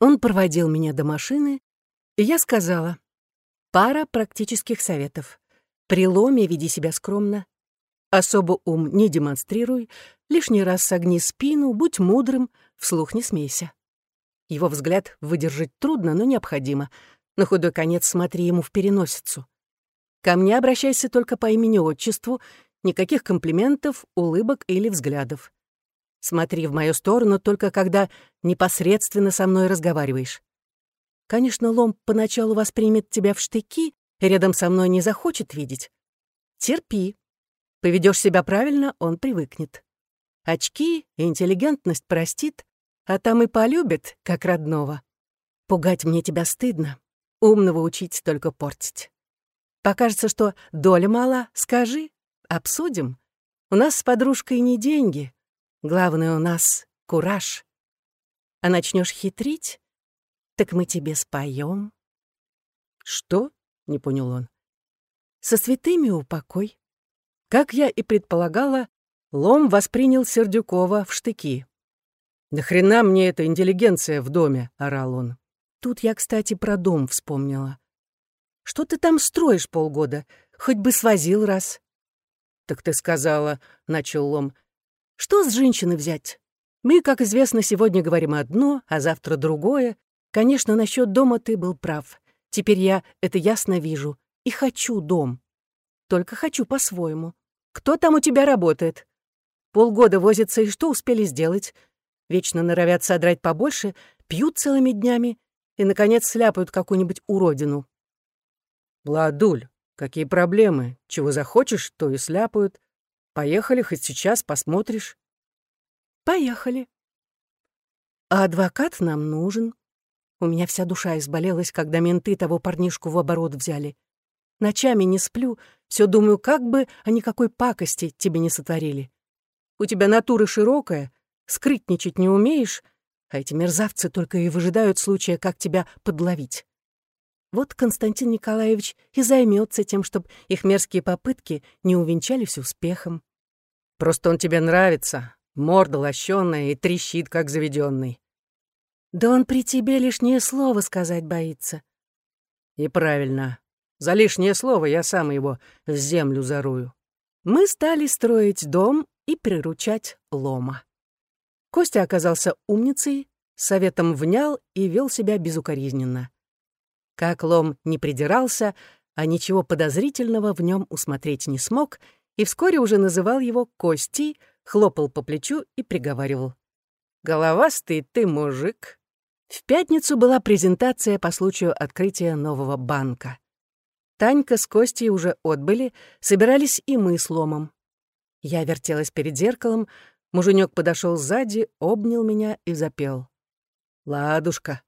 Он проводил меня до машины, и я сказала, пара практических советов. При ломе веди себя скромно, особо ум не демонстрируй, лишний раз согни спину, будь мудрым, вслух не смейся. Его взгляд выдержать трудно, но необходимо. На худой конец смотри ему в переносицу. Ко мне обращайся только по имени-отчеству, никаких комплиментов, улыбок или взглядов. Смотри в мою сторону только когда непосредственно со мной разговариваешь. Конечно, лом поначалу воспримет тебя в штыки и рядом со мной не захочет видеть. Терпи. Поведешь себя правильно, он привыкнет. Очки и интеллигентность простит, а там и полюбит, как родного. Пугать мне тебя стыдно, умного учить только портить. Покажется, что доля мала, скажи, обсудим. У нас с подружкой не деньги, главное у нас кураж. А начнешь хитрить, так мы тебе споем. Что? Не понял он. Со святыми упокой. Как я и предполагала, Лом воспринял Сердюкова в штыки. «Нахрена мне эта интеллигенция в доме?» — орал он. Тут я, кстати, про дом вспомнила. «Что ты там строишь полгода? Хоть бы свозил раз». «Так ты сказала», — начал Лом. «Что с женщины взять? Мы, как известно, сегодня говорим одно, а завтра другое. Конечно, насчет дома ты был прав. Теперь я это ясно вижу. И хочу дом. Только хочу по-своему. Кто там у тебя работает? Полгода возится, и что успели сделать? Вечно норовят содрать побольше, пьют целыми днями и, наконец, сляпают какую-нибудь уродину. Владуль, какие проблемы? Чего захочешь, то и сляпают. Поехали, хоть сейчас посмотришь. Поехали. А адвокат нам нужен. У меня вся душа изболелась, когда менты того парнишку в оборот взяли. Ночами не сплю, все думаю, как бы они какой пакости тебе не сотворили. У тебя натура широкая, скрытничать не умеешь, а эти мерзавцы только и выжидают случая, как тебя подловить. Вот Константин Николаевич и займется тем, чтобы их мерзкие попытки не увенчались успехом. Просто он тебе нравится, морда лощёная и трещит, как заведенный. Да он при тебе лишнее слово сказать боится. И правильно. За лишнее слово я сам его в землю зарую. Мы стали строить дом и приручать лома. Костя оказался умницей, советом внял и вел себя безукоризненно. Как лом не придирался, а ничего подозрительного в нем усмотреть не смог, и вскоре уже называл его Костей, хлопал по плечу и приговаривал. «Головастый ты мужик». В пятницу была презентация по случаю открытия нового банка. Танька с Костей уже отбыли, собирались и мы с Ломом. Я вертелась перед зеркалом, муженек подошел сзади, обнял меня и запел. «Ладушка,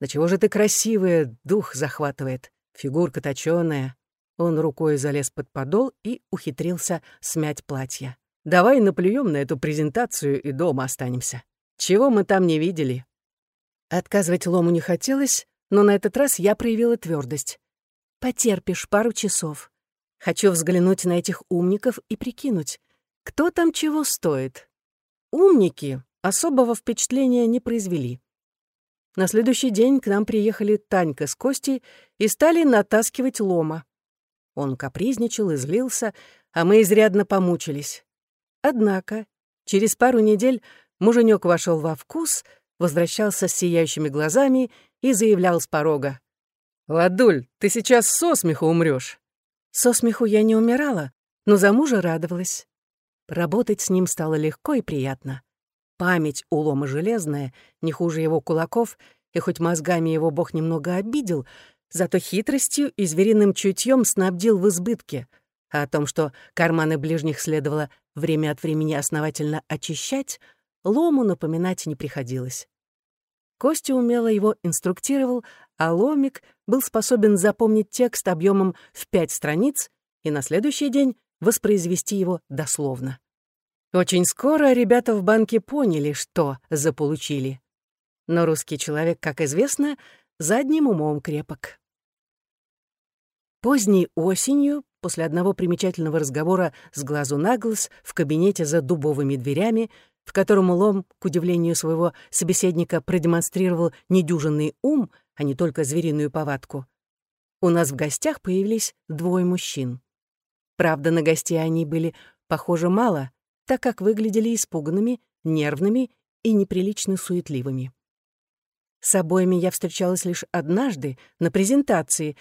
да чего же ты красивая, дух захватывает, фигурка точёная». Он рукой залез под подол и ухитрился смять платье. «Давай наплюем на эту презентацию и дома останемся. Чего мы там не видели?» Отказывать Лому не хотелось, но на этот раз я проявила твердость. Потерпишь пару часов. Хочу взглянуть на этих умников и прикинуть, кто там чего стоит. Умники особого впечатления не произвели. На следующий день к нам приехали Танька с Костей и стали натаскивать лома. Он капризничал и злился, а мы изрядно помучились. Однако через пару недель муженек вошел во вкус, возвращался с сияющими глазами и заявлял с порога. «Ладуль, ты сейчас со смеху умрёшь». Со смеху я не умирала, но за мужа радовалась. Работать с ним стало легко и приятно. Память у лома железная, не хуже его кулаков, и хоть мозгами его бог немного обидел, зато хитростью и звериным чутьем снабдил в избытке, а о том, что карманы ближних следовало время от времени основательно очищать, лому напоминать не приходилось. Костя умело его инструктировал, а Ломик был способен запомнить текст объемом в пять страниц и на следующий день воспроизвести его дословно. Очень скоро ребята в банке поняли, что заполучили. Но русский человек, как известно, задним умом крепок. Поздней осенью, после одного примечательного разговора с глазу на глаз в кабинете за дубовыми дверями, в котором Лом, к удивлению своего собеседника, продемонстрировал недюжинный ум, а не только звериную повадку, у нас в гостях появились двое мужчин. Правда, на гостей они были похожи мало, так как выглядели испуганными, нервными и неприлично суетливыми. С обоими я встречалась лишь однажды на презентации,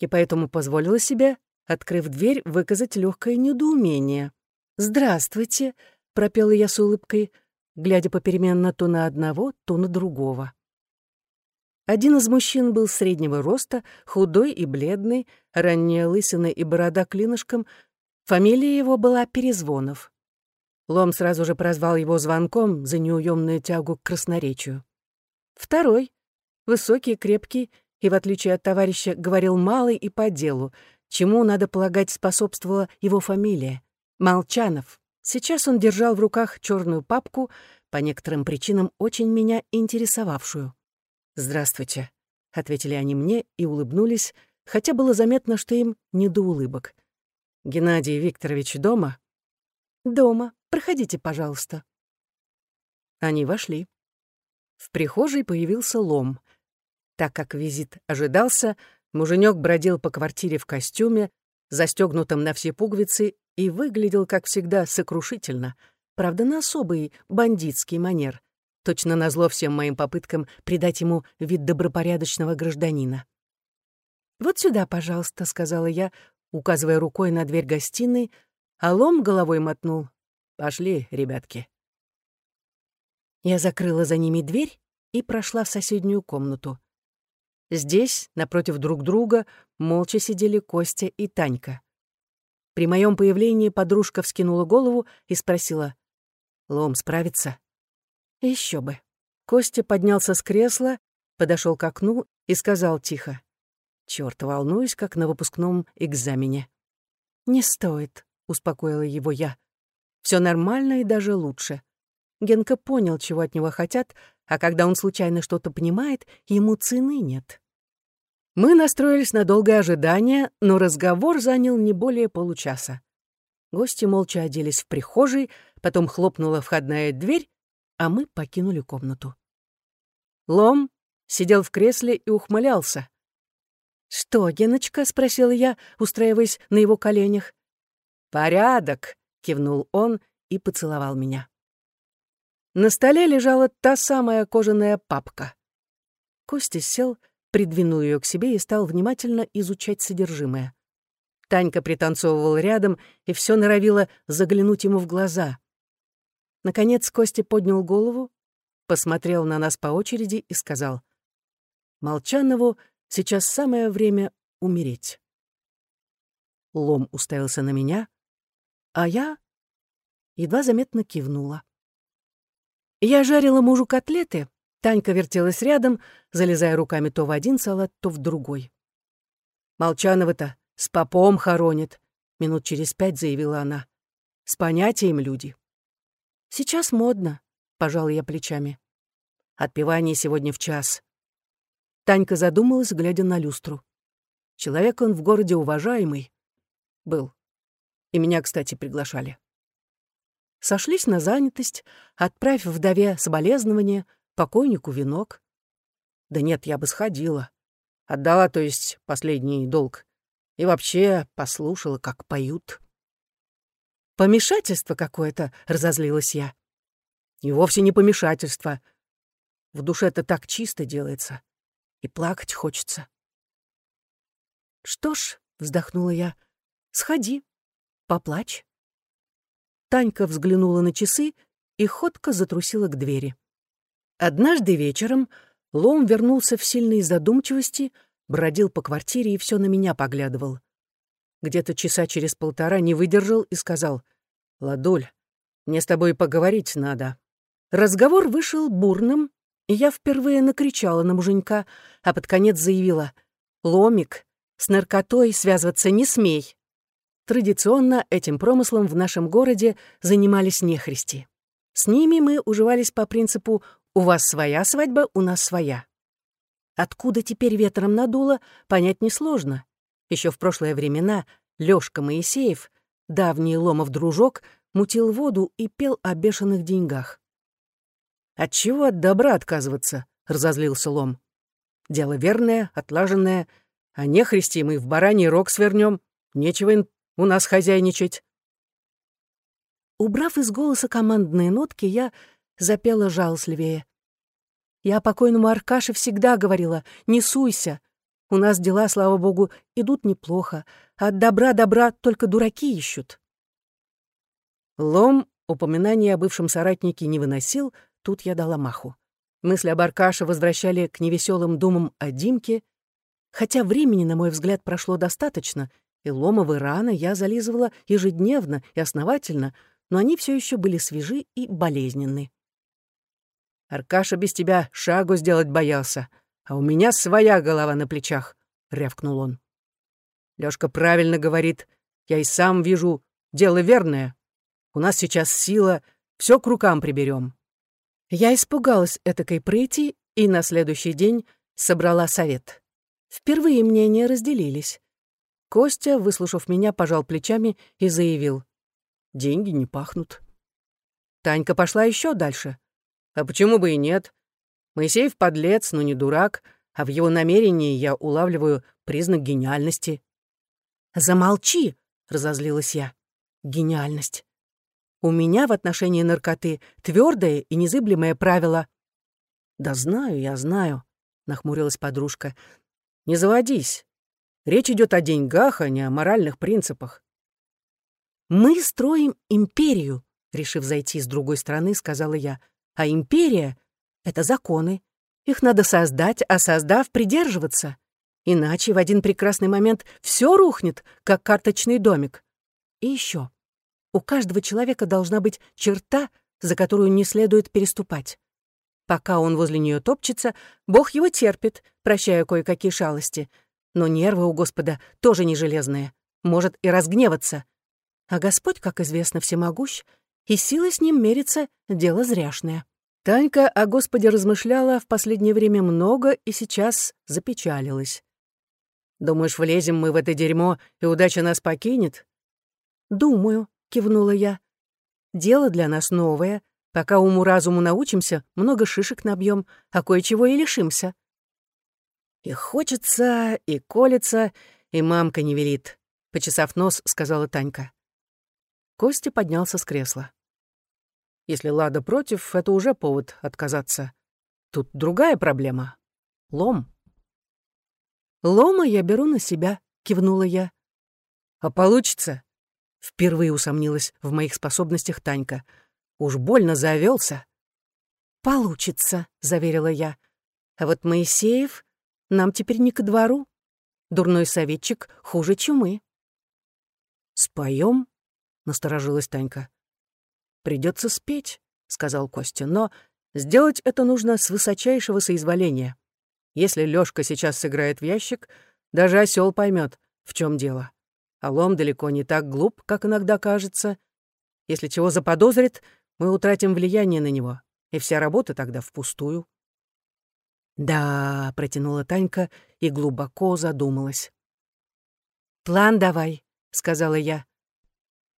и поэтому позволила себе, открыв дверь, выказать легкое недоумение. «Здравствуйте», — пропела я с улыбкой, глядя попеременно то на одного, то на другого. Один из мужчин был среднего роста, худой и бледный, ранняя лысина и борода клинышком. Фамилия его была Перезвонов. Лом сразу же прозвал его звонком за неуемную тягу к красноречию. Второй, высокий, крепкий и, в отличие от товарища, говорил мало и по делу, чему, надо полагать, способствовала его фамилия — Молчанов. Сейчас он держал в руках черную папку, по некоторым причинам очень меня интересовавшую. «Здравствуйте», — ответили они мне и улыбнулись, хотя было заметно, что им не до улыбок. «Геннадий Викторович дома?» «Дома. Проходите, пожалуйста». Они вошли. В прихожей появился лом. Так как визит ожидался, муженек бродил по квартире в костюме, застегнутом на все пуговицы, и выглядел, как всегда, сокрушительно, правда, на особый бандитский манер — точно назло всем моим попыткам придать ему вид добропорядочного гражданина. «Вот сюда, пожалуйста», — сказала я, указывая рукой на дверь гостиной, а лом головой мотнул. «Пошли, ребятки». Я закрыла за ними дверь и прошла в соседнюю комнату. Здесь, напротив друг друга, молча сидели Костя и Танька. При моем появлении подружка вскинула голову и спросила, «Лом справится?» Еще бы. Костя поднялся с кресла, подошел к окну и сказал тихо. Черт, волнуюсь, как на выпускном экзамене. «Не стоит», — успокоила его я. Все нормально и даже лучше. Генка понял, чего от него хотят, а когда он случайно что-то понимает, ему цены нет. Мы настроились на долгое ожидание, но разговор занял не более получаса. Гости молча оделись в прихожей, потом хлопнула входная дверь, а мы покинули комнату. Лом сидел в кресле и ухмылялся. «Что, Геночка?» — спросила я, устраиваясь на его коленях. «Порядок!» — кивнул он и поцеловал меня. На столе лежала та самая кожаная папка. Костя сел, придвинул ее к себе и стал внимательно изучать содержимое. Танька пританцовывала рядом и все норовила заглянуть ему в глаза. Наконец Костя поднял голову, посмотрел на нас по очереди и сказал, «Молчанову сейчас самое время умереть». Лом уставился на меня, а я едва заметно кивнула. Я жарила мужу котлеты, Танька вертелась рядом, залезая руками то в один салат, то в другой. «Молчанова-то с попом хоронит», — минут через пять заявила она. «С понятием люди». «Сейчас модно», — пожал я плечами. «Отпевание сегодня в час». Танька задумалась, глядя на люстру. Человек он в городе уважаемый. Был. И меня, кстати, приглашали. Сошлись на занятость, отправив вдове соболезнования, покойнику венок. Да нет, я бы сходила. Отдала, то есть, последний долг. И вообще послушала, как поют. «Помешательство какое-то», — разозлилась я. «И вовсе не помешательство. В душе-то так чисто делается. И плакать хочется». «Что ж», — вздохнула я, — «сходи, поплачь». Танька взглянула на часы и ходко затрусила к двери. Однажды вечером Лом вернулся в сильной задумчивости, бродил по квартире и все на меня поглядывал. Где-то часа через полтора не выдержал и сказал, «Ладуль, мне с тобой поговорить надо». Разговор вышел бурным, и я впервые накричала на муженька, а под конец заявила, «Ломик, с наркотой связываться не смей». Традиционно этим промыслом в нашем городе занимались нехристи. С ними мы уживались по принципу «у вас своя свадьба, у нас своя». Откуда теперь ветром надуло, понять несложно. Еще в прошлые времена Лёшка Моисеев, давний Ломов дружок, мутил воду и пел о бешеных деньгах. Отчего от добра отказываться?» — разозлился Лом. «Дело верное, отлаженное, а не христи мы в бараний рог свернем. Нечего у нас хозяйничать». Убрав из голоса командные нотки, я запела жалостливее. Я покойному Аркаше всегда говорила «не суйся». У нас дела, слава богу, идут неплохо. От добра добра только дураки ищут. Лом упоминание о бывшем соратнике не выносил, тут я дала маху. Мысли об Аркаше возвращали к невеселым думам о Димке, хотя времени, на мой взгляд, прошло достаточно, и ломовые раны я зализывала ежедневно и основательно, но они все еще были свежи и болезненны. Аркаша без тебя шагу сделать боялся, а у меня своя голова на плечах», — рявкнул он. Лёшка правильно говорит, я и сам вижу, дело верное. У нас сейчас сила, все к рукам приберем. Я испугалась этакой прыти и на следующий день собрала совет. Впервые мнения разделились. Костя, выслушав меня, пожал плечами и заявил. «Деньги не пахнут». Танька пошла еще дальше. А почему бы и нет? Моисеев подлец, но не дурак, а в его намерении я улавливаю признак гениальности. «Замолчи!» — разозлилась я. «Гениальность. У меня в отношении наркоты твердое и незыблемое правило». «Да знаю, я знаю», — нахмурилась подружка. «Не заводись. Речь идет о деньгах, а не о моральных принципах». «Мы строим империю», — решив зайти с другой стороны, сказала я. А империя — это законы. Их надо создать, а создав, придерживаться. Иначе в один прекрасный момент все рухнет, как карточный домик. И еще. У каждого человека должна быть черта, за которую не следует переступать. Пока он возле нее топчется, Бог его терпит, прощая кое-какие шалости. Но нервы у Господа тоже не железные. Может и разгневаться. А Господь, как известно, всемогущ, и силы с ним мериться — дело зряшное. Танька о Господе размышляла в последнее время много и сейчас запечалилась. «Думаешь, влезем мы в это дерьмо, и удача нас покинет?» «Думаю», — кивнула я. «Дело для нас новое. Пока уму-разуму научимся, много шишек набьем, а кое-чего и лишимся». «И хочется, и колется, и мамка не велит», — почесав нос, сказала Танька. Костя поднялся с кресла. Если Лада против, это уже повод отказаться. Тут другая проблема. Лом. «Лома я беру на себя», — кивнула я. «А получится?» Впервые усомнилась в моих способностях Танька. «Уж больно завелся. «Получится», — заверила я. «А вот Моисеев нам теперь не ко двору. Дурной советчик хуже чумы». «Споем?» — насторожилась Танька. Придется спеть», — сказал Костя, «но сделать это нужно с высочайшего соизволения. Если Лёшка сейчас сыграет в ящик, даже осел поймет, в чем дело. А лом далеко не так глуп, как иногда кажется. Если чего заподозрит, мы утратим влияние на него, и вся работа тогда впустую». «Да», — протянула Танька и глубоко задумалась. «План давай», — сказала я.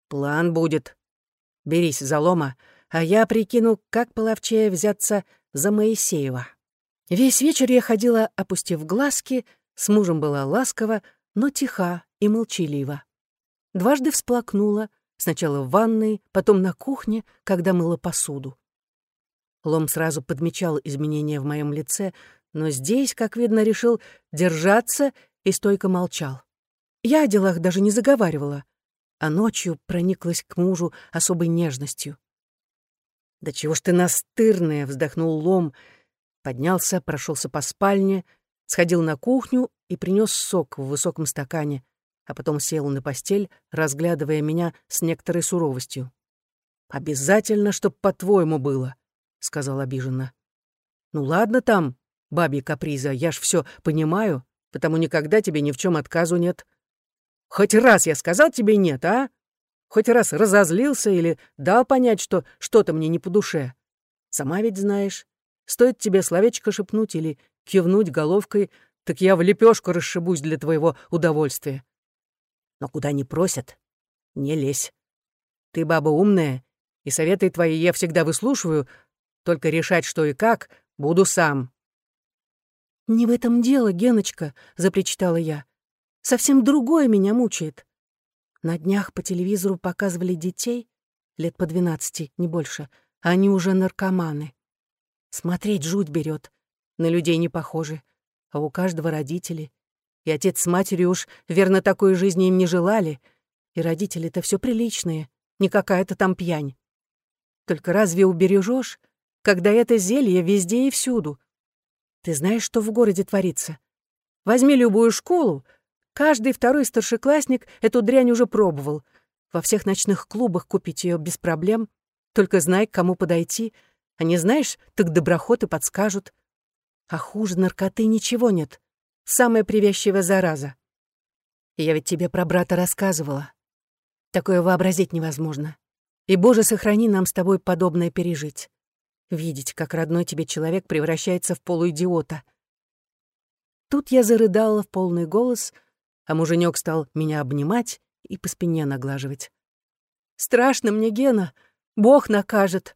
«План будет», Берись за лома, а я прикину, как половчее взяться за Моисеева. Весь вечер я ходила, опустив глазки, с мужем была ласкова, но тиха и молчалива. Дважды всплакнула, сначала в ванной, потом на кухне, когда мыла посуду. Лом сразу подмечал изменения в моем лице, но здесь, как видно, решил держаться и стойко молчал. Я о делах даже не заговаривала а ночью прониклась к мужу особой нежностью. «Да чего ж ты настырная!» — вздохнул Лом, поднялся, прошелся по спальне, сходил на кухню и принес сок в высоком стакане, а потом сел на постель, разглядывая меня с некоторой суровостью. «Обязательно, чтоб по-твоему было», — сказал обиженно. «Ну ладно там, бабья каприза, я ж все понимаю, потому никогда тебе ни в чем отказу нет. Хоть раз я сказал тебе «нет», а? Хоть раз разозлился или дал понять, что что-то мне не по душе. Сама ведь знаешь, стоит тебе словечко шепнуть или кивнуть головкой, так я в лепешку расшибусь для твоего удовольствия. Но куда не просят, не лезь. Ты баба умная, и советы твои я всегда выслушиваю, Только решать, что и как, буду сам». «Не в этом дело, Геночка», — запричитала я. «Совсем другое меня мучает. На днях по телевизору показывали детей, лет по двенадцати, не больше, а они уже наркоманы. Смотреть жуть берет, на людей не похожи, а у каждого родители. И отец с матерью уж, верно, такой жизни им не желали, и родители-то все приличные, не какая-то там пьянь. Только разве убережешь, когда это зелье везде и всюду? Ты знаешь, что в городе творится? Возьми любую школу, каждый второй старшеклассник эту дрянь уже пробовал. Во всех ночных клубах купить ее без проблем. Только знай, к кому подойти. А не знаешь, так доброхоты подскажут. А хуже наркоты ничего нет. Самая привязчивая зараза. Я ведь тебе про брата рассказывала. Такое вообразить невозможно. И, Боже, сохрани нам с тобой подобное пережить. Видеть, как родной тебе человек превращается в полуидиота. Тут я зарыдала в полный голос, а муженек стал меня обнимать и по спине наглаживать. «Страшно мне, Гена, Бог накажет.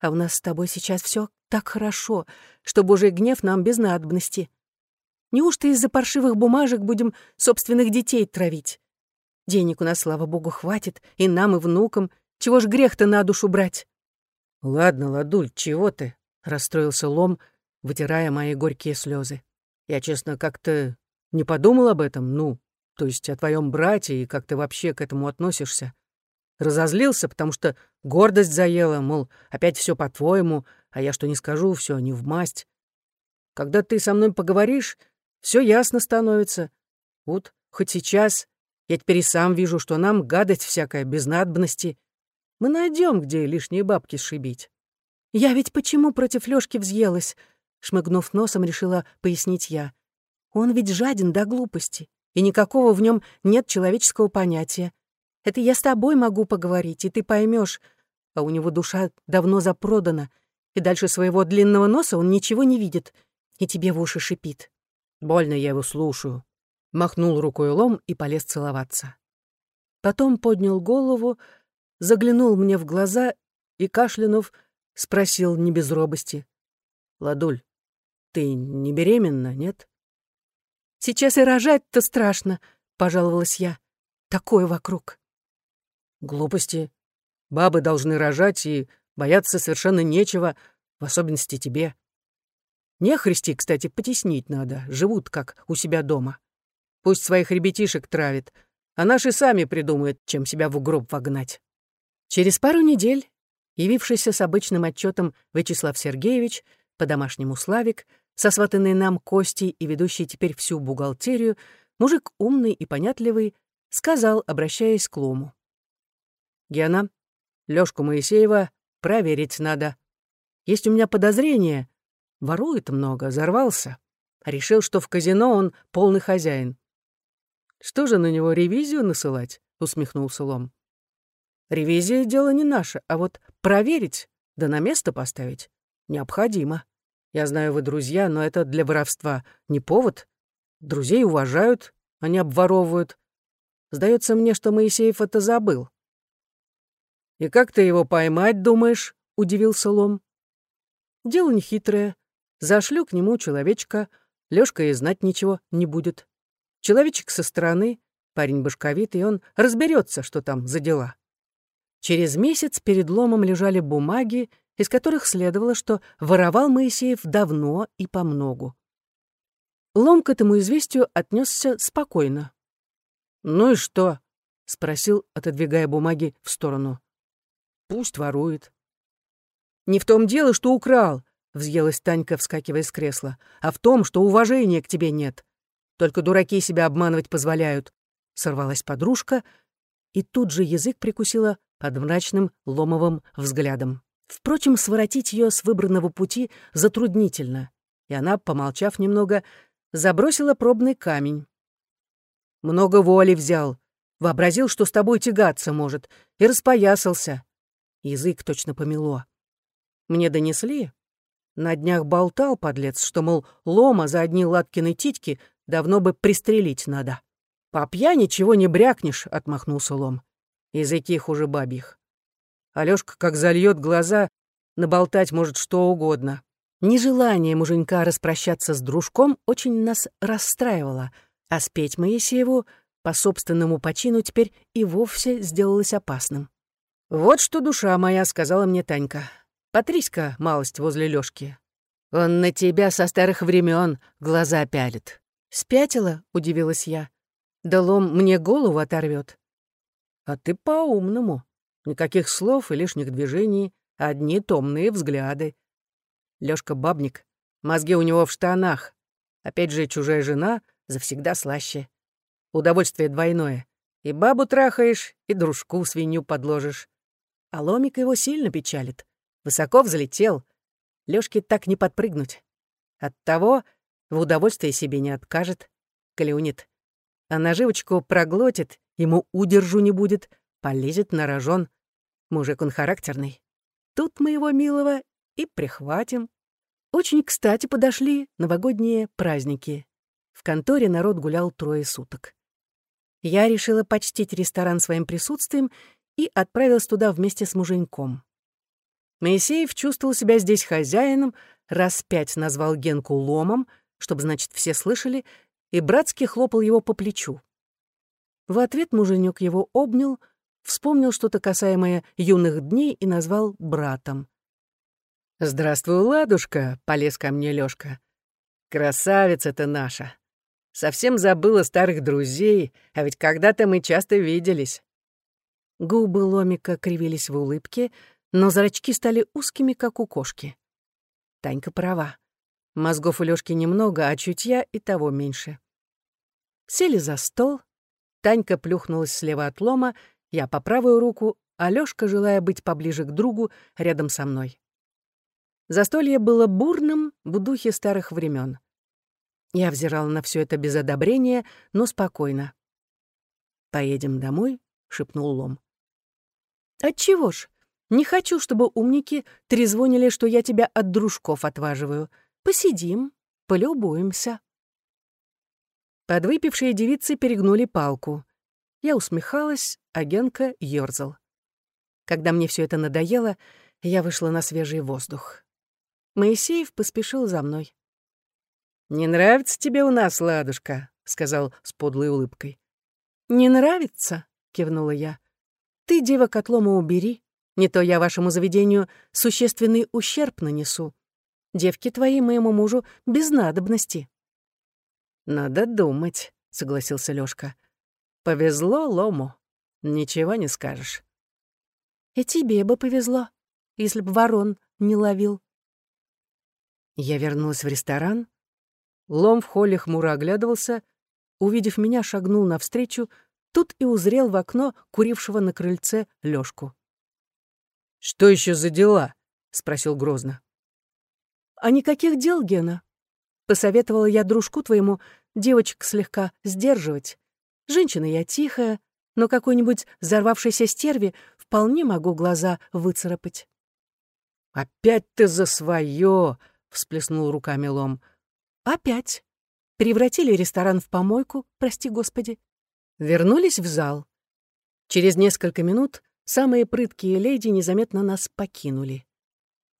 А у нас с тобой сейчас все так хорошо, что Божий гнев нам без надобности. Неужто из-за паршивых бумажек будем собственных детей травить? Денег у нас, слава богу, хватит, и нам, и внукам. Чего ж грех-то на душу брать?» «Ладно, Ладуль, чего ты?» — расстроился Лом, вытирая мои горькие слезы. «Я, честно, как-то не подумал об этом, ну, то есть о твоем брате и как ты вообще к этому относишься. Разозлился, потому что гордость заела, мол, опять все по-твоему, а я что не скажу, все не в масть. Когда ты со мной поговоришь, все ясно становится. Вот, хоть сейчас, я теперь и сам вижу, что нам гадость всякая, без надобности. Мы найдем, где лишние бабки сшибить. Я ведь почему против Лёшки взъелась? Шмыгнув носом, решила пояснить я. Он ведь жаден до глупости, и никакого в нем нет человеческого понятия. Это я с тобой могу поговорить, и ты поймешь, а у него душа давно запродана, и дальше своего длинного носа он ничего не видит, и тебе в уши шипит. Больно я его слушаю. Махнул рукой лом и полез целоваться. Потом поднял голову, заглянул мне в глаза и, кашлянув, спросил не без робости. «Ладуль, ты не беременна, нет?» «Сейчас и рожать-то страшно», — пожаловалась я. «Такое вокруг». Глупости. Бабы должны рожать, и бояться совершенно нечего, в особенности тебе. Нехристи, кстати, потеснить надо, живут как у себя дома. Пусть своих ребятишек травит, а наши сами придумают, чем себя в гроб вогнать. Через пару недель, явившийся с обычным отчетом Вячеслав Сергеевич, по-домашнему Славик, сосватанный нам Костей и ведущий теперь всю бухгалтерию, мужик умный и понятливый, сказал, обращаясь к Лому. Гена, Лёшку Моисеева проверить надо. Есть у меня подозрение. Ворует много, взорвался. Решил, что в казино он полный хозяин. Что же на него ревизию насылать? Усмехнулся Лом. Ревизия — дело не наше, а вот проверить, да на место поставить необходимо. Я знаю, вы друзья, но это для воровства не повод. Друзей уважают, они обворовывают. Сдается мне, что Моисеев это забыл. «И как ты его поймать, думаешь?» — удивился Лом. «Дело нехитрое. Зашлю к нему человечка. Лёшка и знать ничего не будет. Человечек со стороны, парень башковитый, он разберется, что там за дела». Через месяц перед Ломом лежали бумаги, из которых следовало, что воровал Моисеев давно и помногу. Лом к этому известию отнесся спокойно. «Ну и что?» — спросил, отодвигая бумаги в сторону. Пусть ворует. «Не в том дело, что украл», — взъелась Танька, вскакивая с кресла, «а в том, что уважения к тебе нет. Только дураки себя обманывать позволяют», — сорвалась подружка, и тут же язык прикусила под мрачным ломовым взглядом. Впрочем, своротить ее с выбранного пути затруднительно, и она, помолчав немного, забросила пробный камень. «Много воли взял, вообразил, что с тобой тягаться может, и распоясался. Язык точно помело. Мне донесли. На днях болтал, подлец, что, мол, лома за одни латкины титьки давно бы пристрелить надо. «По пьяни чего не брякнешь», — отмахнулся лом. Языки хуже бабьих. Алёшка как зальет глаза, наболтать может что угодно. Нежелание муженька распрощаться с дружком очень нас расстраивало, а спеть Моисееву по собственному почину теперь и вовсе сделалось опасным. «Вот что душа моя», — сказала мне Танька. «Потрись-ка малость возле Лёшки. Он на тебя со старых времен глаза пялит». «Спятила?» — удивилась я. «Да лом мне голову оторвет. «А ты по-умному. Никаких слов и лишних движений, одни томные взгляды. Лёшка бабник, мозги у него в штанах. Опять же, чужая жена завсегда слаще. Удовольствие двойное. И бабу трахаешь, и дружку свинью подложишь. А ломик его сильно печалит. Высоко взлетел. Лёшке так не подпрыгнуть. Оттого в удовольствие себе не откажет. Клюнет. А наживочку проглотит, ему удержу не будет, полезет на рожон. Мужик он характерный. Тут мы его милого и прихватим. Очень кстати подошли новогодние праздники. В конторе народ гулял трое суток. Я решила почтить ресторан своим присутствием и отправилась туда вместе с муженьком. Моисеев чувствовал себя здесь хозяином, раз пять назвал Генку ломом, чтобы, значит, все слышали, и братски хлопал его по плечу. В ответ муженек его обнял, вспомнил что-то касаемое юных дней и назвал братом. «Здравствуй, ладушка!» — полез ко мне Лёшка. «Красавица ты наша! Совсем забыла старых друзей, а ведь когда-то мы часто виделись». Губы Ломика кривились в улыбке, но зрачки стали узкими, как у кошки. Танька права. Мозгов у Лёшки немного, а чутья и того меньше. Сели за стол. Танька плюхнулась слева от лома, я по правую руку, а Лёшка, желая быть поближе к другу, рядом со мной. Застолье было бурным в духе старых времен. Я взирала на все это без одобрения, но спокойно. «Поедем домой?» — шепнул Лом. «Отчего ж? Не хочу, чтобы умники трезвонили, что я тебя от дружков отваживаю. Посидим, полюбуемся». Подвыпившие девицы перегнули палку. Я усмехалась, а Генка ёрзал. Когда мне все это надоело, я вышла на свежий воздух. Моисеев поспешил за мной. «Не нравится тебе у нас, ладушка?» — сказал с подлой улыбкой. «Не нравится?» — кивнула я. «Ты, дева, котлома убери. Не то я вашему заведению существенный ущерб нанесу. Девки твои моему мужу без надобности». «Надо думать», — согласился Лёшка. «Повезло Лому. Ничего не скажешь». «И тебе бы повезло, если б ворон не ловил». Я вернулась в ресторан, Лом в холле хмуро оглядывался, увидев меня, шагнул навстречу, тут и узрел в окно курившего на крыльце Лёшку. «Что еще за дела?» — спросил грозно. «А никаких дел, Гена. Посоветовала я дружку твоему девочек слегка сдерживать. Женщина я тихая, но какой-нибудь взорвавшейся стерве вполне могу глаза выцарапать». «Опять ты за свое!» — всплеснул руками Лом. Опять. Превратили ресторан в помойку, прости господи. Вернулись в зал. Через несколько минут самые прыткие леди незаметно нас покинули.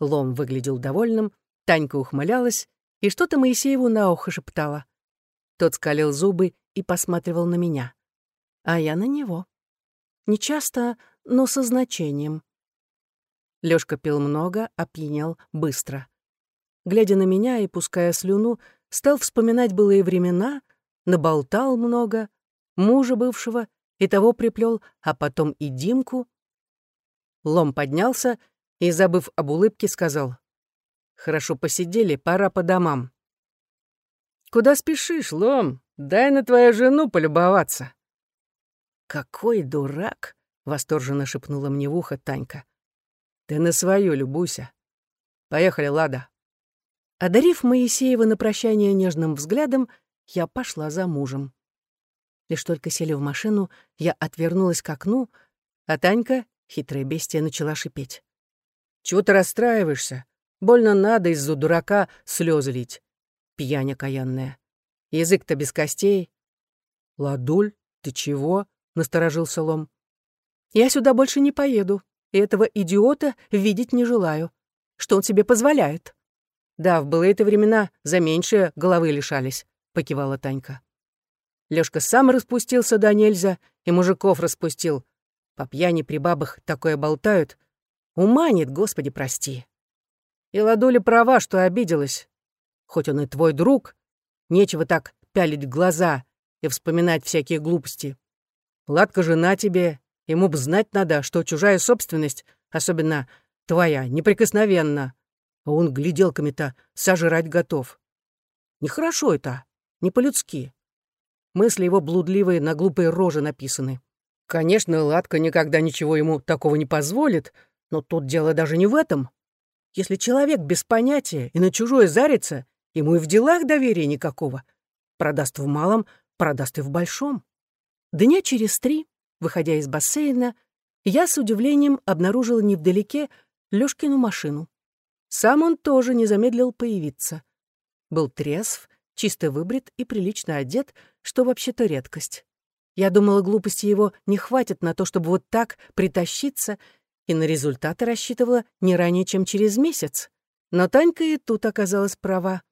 Лом выглядел довольным, Танька ухмылялась и что-то Моисееву на ухо шептала. Тот скалил зубы и посматривал на меня. А я на него. Нечасто, но со значением. Лёшка пил много, опьянел быстро. Глядя на меня и пуская слюну, стал вспоминать былые времена, наболтал много, мужа бывшего и того приплел, а потом и Димку. Лом поднялся и, забыв об улыбке, сказал, «Хорошо посидели, пора по домам». «Куда спешишь, Лом? Дай на твою жену полюбоваться». «Какой дурак!» — восторженно шепнула мне в ухо Танька. «Ты на свою любуйся. Поехали, Лада». Одарив Моисеева на прощание нежным взглядом, я пошла за мужем. Лишь только сели в машину, я отвернулась к окну, а Танька, хитрая бестия, начала шипеть. «Чего ты расстраиваешься? Больно надо из-за дурака слезы лить. Пьянь окаянная. Язык-то без костей». «Ладуль, ты чего?» — насторожился Лом. «Я сюда больше не поеду, и этого идиота видеть не желаю. что он себе позволяет. Да, в былые-то времена за меньшее головы лишались, покивала Танька. Лёшка сам распустился да нельзя, и мужиков распустил. По пьяни при бабах такое болтают. Ума нет, господи, прости. И Ладуля права, что обиделась. Хоть он и твой друг, нечего так пялить глаза и вспоминать всякие глупости. Ладка жена тебе, ему б знать надо, что чужая собственность, особенно твоя, неприкосновенна. А он гляделками-то сожрать готов. Нехорошо это, не по-людски. Мысли его блудливые на глупые рожи написаны. Конечно, Ладка никогда ничего ему такого не позволит, но тут дело даже не в этом. Если человек без понятия и на чужое зарится, ему и в делах доверия никакого. Продаст в малом, продаст и в большом. Дня через три, выходя из бассейна, я с удивлением обнаружила невдалеке Лёшкину машину. Сам он тоже не замедлил появиться. Был трезв, чисто выбрит и прилично одет, что вообще-то редкость. Я думала, глупости его не хватит на то, чтобы вот так притащиться, и на результаты рассчитывала не ранее, чем через месяц. Но Танька и тут оказалась права.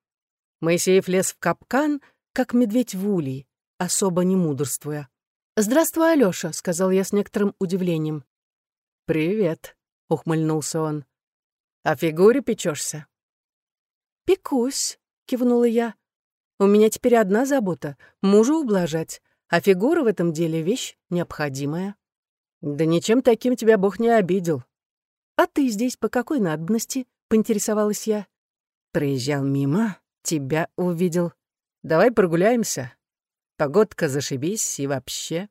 Моисеев лез в капкан, как медведь в улей, особо не мудрствуя. «Здравствуй, Алёша», — сказал я с некоторым удивлением. «Привет», — ухмыльнулся он. «О фигуре печешься?» «Пекусь», — кивнула я. «У меня теперь одна забота — мужа ублажать, а фигура в этом деле — вещь необходимая». «Да ничем таким тебя Бог не обидел». «А ты здесь по какой надобности?» — поинтересовалась я. «Проезжал мимо, тебя увидел. Давай прогуляемся. Погодка зашибись и вообще».